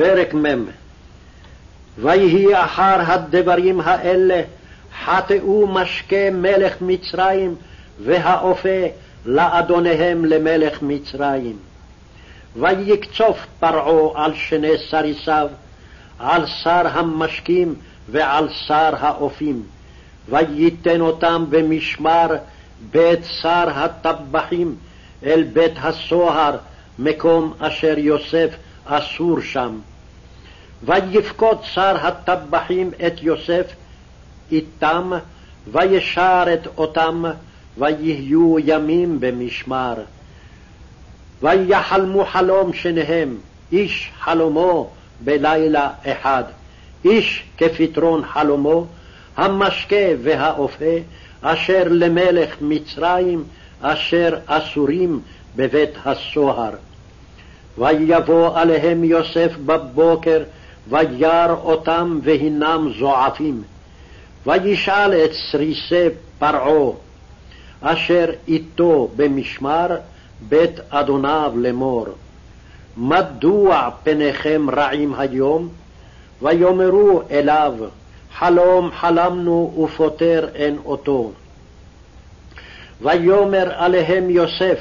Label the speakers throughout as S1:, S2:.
S1: פרק מ' ויהי אחר הדברים האלה חטאו משקה מלך מצרים והאופה לאדוניהם למלך מצרים. ויקצוף פרעה על שני סריסיו, על שר המשקים ועל שר האופים, וייתן אותם במשמר בית שר הטבחים אל בית הסוהר, מקום אשר יוסף אסור שם. ויפקוד שר הטבחים את יוסף איתם, וישרת אותם, ויהיו ימים במשמר. ויחלמו חלום שניהם, איש חלומו בלילה אחד, איש כפתרון חלומו, המשקה והאופה, אשר למלך מצרים, אשר אסורים בבית הסוהר. ויבוא עליהם יוסף בבוקר, וירא אותם והנם זועפים. וישאל את סריסי פרעה, אשר איתו במשמר בית אדוניו לאמור, מדוע פניכם רעים היום? ויאמרו אליו, חלום חלמנו ופוטר אין אותו. ויאמר עליהם יוסף,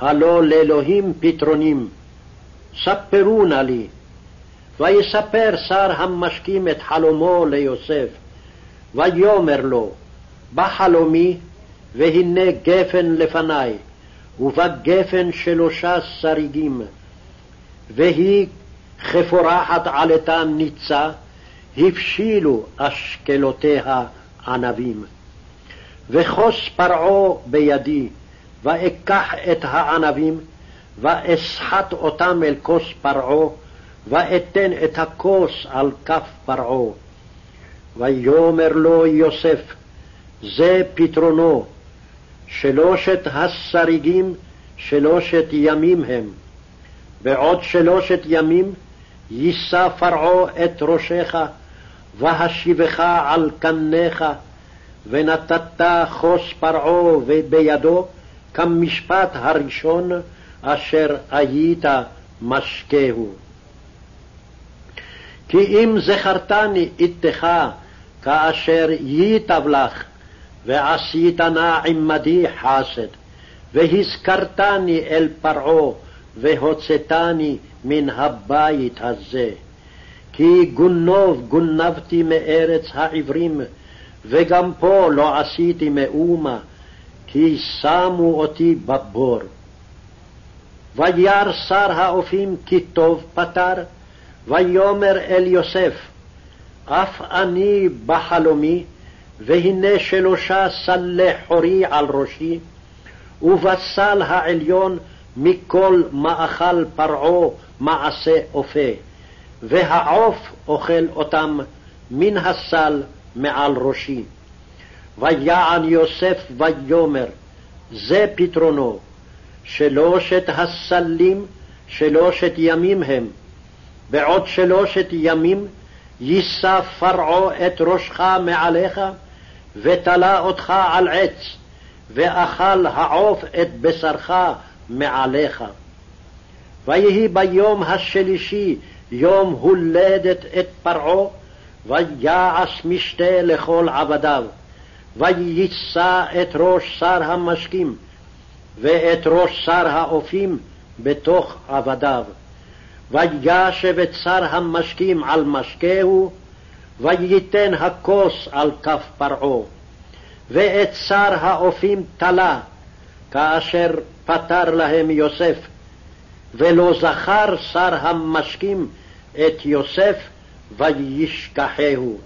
S1: הלא לאלוהים פתרונים, ספרו נא לי. ויספר שר המשקים את חלומו ליוסף, ויאמר לו, בחלומי, והנה גפן לפני, ובגפן שלושה שריגים, והיא כפורחת עלתה ניצה, הבשילו אשקלותיה ענבים. וכוס פרעה בידי, ואקח את הענבים, ואסחט אותם אל כוס פרעה, ואתן את הכוס על כף פרעה. ויאמר לו יוסף, זה פתרונו, שלושת השריגים שלושת ימים הם. בעוד שלושת ימים יישא פרעה את ראשך, והשיבך על קניך, ונתת חוס פרעה בידו, כמשפט הראשון אשר היית משקהו. כי אם זכרתני איתך כאשר ייטב לך, ועשית נא עמדי חסד, והזכרתני אל פרעה, והוצאתני מן הבית הזה. כי גונוב גונבתי מארץ העברים, וגם פה לא עשיתי מאומה, כי שמו אותי בבור. וירא שר האופים כי טוב פתר, ויאמר אל יוסף, אף אני בחלומי, והנה שלושה סלי חורי על ראשי, ובסל העליון מכל מאכל פרעה מעשה אופה, והעוף אוכל אותם מן הסל מעל ראשי. ויען יוסף ויאמר, זה פתרונו, שלושת הסלים שלושת ימים הם, בעוד שלושת ימים יישא פרעה את ראשך מעליך, ותלה אותך על עץ, ואכל העוף את בשרך מעליך. ויהי ביום השלישי יום הולדת את פרעה, ויעש משתה לכל עבדיו, ויישא את ראש שר המשקים, ואת ראש שר האופים בתוך עבדיו. וישב את שר המשקים על משקהו, וייתן הכוס על כף פרעה. ואת שר האופים תלה, כאשר פטר להם יוסף, ולא זכר שר המשקים את יוסף וישכחהו.